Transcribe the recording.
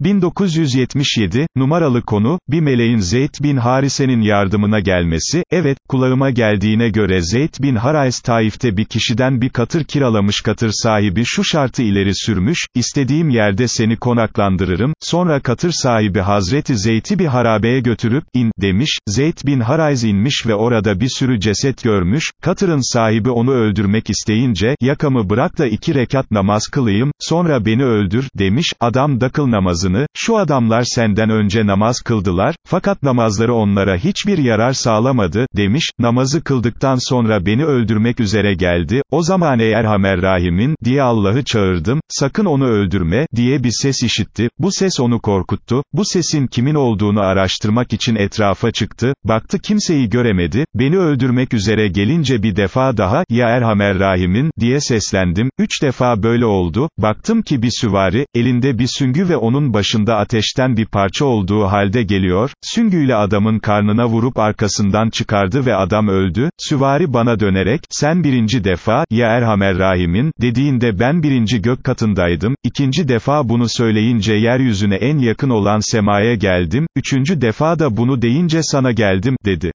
1977, numaralı konu, bir meleğin Zeyd bin Harise'nin yardımına gelmesi, evet, kulağıma geldiğine göre Zeyd bin Harais Taif'te bir kişiden bir katır kiralamış katır sahibi şu şartı ileri sürmüş, istediğim yerde seni konaklandırırım, sonra katır sahibi Hazreti Zeyd'i bir harabeye götürüp, in, demiş, Zeyd bin Harais inmiş ve orada bir sürü ceset görmüş, katırın sahibi onu öldürmek isteyince, yakamı bırak da iki rekat namaz kılayım, sonra beni öldür, demiş, adam dakıl namazını, şu adamlar senden önce namaz kıldılar, fakat namazları onlara hiçbir yarar sağlamadı, demiş, namazı kıldıktan sonra beni öldürmek üzere geldi, o zaman ey Erhamer Rahim'in, diye Allah'ı çağırdım, sakın onu öldürme, diye bir ses işitti, bu ses onu korkuttu, bu sesin kimin olduğunu araştırmak için etrafa çıktı, baktı kimseyi göremedi, beni öldürmek üzere gelince bir defa daha, ya Erhamer Rahim'in, diye seslendim, üç defa böyle oldu, baktım ki bir süvari, elinde bir süngü ve onun başında ateşten bir parça olduğu halde geliyor, süngüyle adamın karnına vurup arkasından çıkardı ve adam öldü, süvari bana dönerek, sen birinci defa, ya Erhamer Rahim'in, dediğinde ben birinci gök katındaydım, ikinci defa bunu söyleyince yeryüzüne en yakın olan semaya geldim, üçüncü defa da bunu deyince sana geldim, dedi.